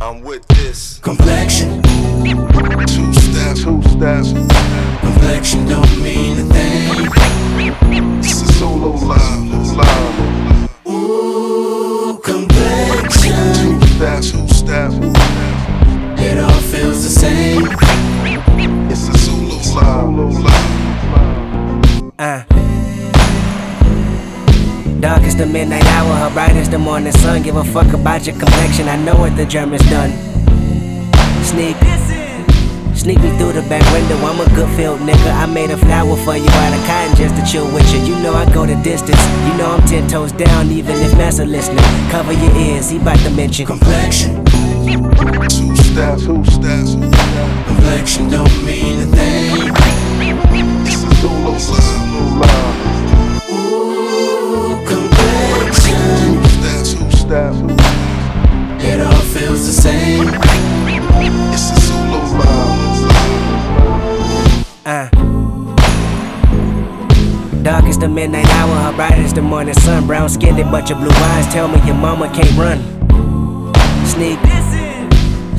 I'm with this. Complexion, Two steps. two steps. complexion don't mean a thing. Dark is the midnight hour, her bright is the morning sun. Give a fuck about your complexion, I know what the German's done. Sneak, sneak me through the back window. I'm a good field nigga. I made a flower for you out of cotton just to chill with you. You know I go the distance. You know I'm ten toes down, even if Massa listening. Cover your ears, he bout to mention. Complexion, Two step, two step. complexion Is the midnight hour, her bright is the morning sun. Brown skinned but your blue eyes tell me your mama can't run. Sneak,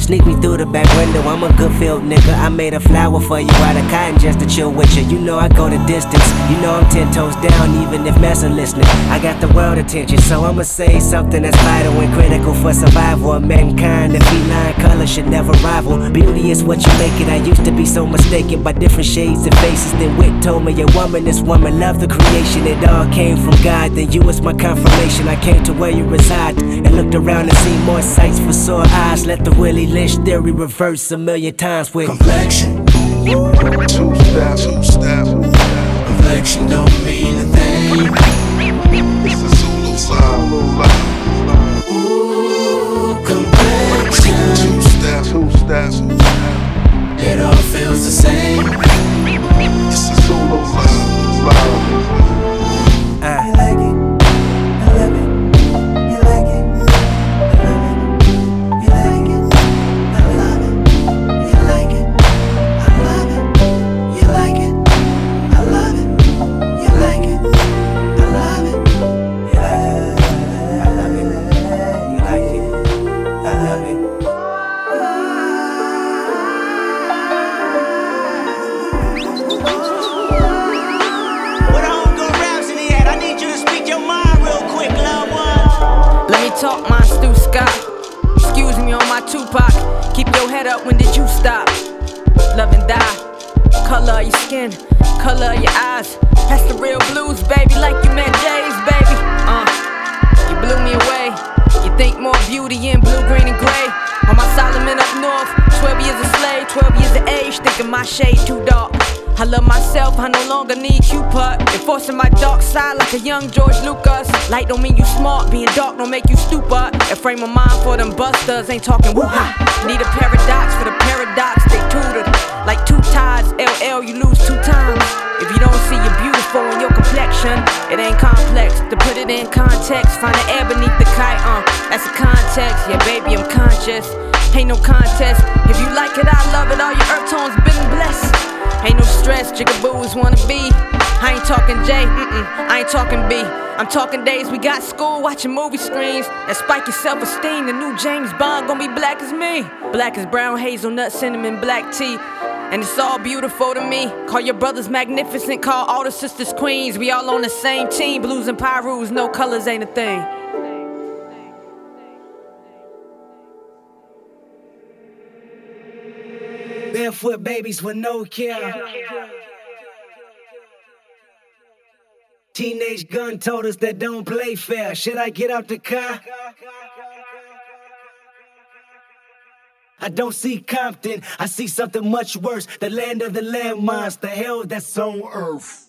sneak me through the back window. I'm a good field nigga. I made a flower for you out of cotton just to chill with you. You know I go the distance. You know I'm ten toes down, even if Massa listening. I got the world attention, so I'ma say something that's vital and critical for survival of mankind. The feline color should never rival. Beauty is what you make it. I used to be so mistaken by different shades and faces. Then Wit told me a woman is woman. Love the creation. It all came from God. Then you was my confirmation. I came to where you reside and looked around and seen more sights for sore eyes. Let the Willie Lynch theory reverse a million times with Complexion, Two step, two step. complexion don't mean a thing. Up, when did you stop? Love and die. Color of your skin, color of your eyes. That's the real blues, baby, like you met Jay's, baby. Uh, you blew me away. You think more beauty in blue, green, and gray. On my Solomon up north, 12 years a slave, 12 years of age, thinking my shade too dark. I love myself, I no longer need Cupid. Enforcing my dark side like a young George Lucas. Light don't mean you smart, being dark don't make you stupid. A frame of mind for them busters, ain't talking woo. Need a paradox for the paradox, they tutored. Like two tides, LL, you lose two times. If you don't see you're beautiful in your complexion, it ain't complex. To put it in context, find the air beneath the kite, uh, that's the context. Yeah, baby, I'm conscious. Ain't no contest. If you like it, I love it. All your earth tones jigaboos wanna be. I ain't talking J, mm-mm, I ain't talking B. I'm talking days we got school watching movie screens. That spike your self esteem. The new James Bond gonna be black as me. Black as brown, hazelnut, cinnamon, black tea. And it's all beautiful to me. Call your brothers magnificent, call all the sisters queens. We all on the same team. Blues and Pyrus, no colors ain't a thing. Barefoot babies with no care. Teenage gun told us that don't play fair. Should I get out the car? I don't see Compton, I see something much worse. The land of the landmines, the hell that's on earth.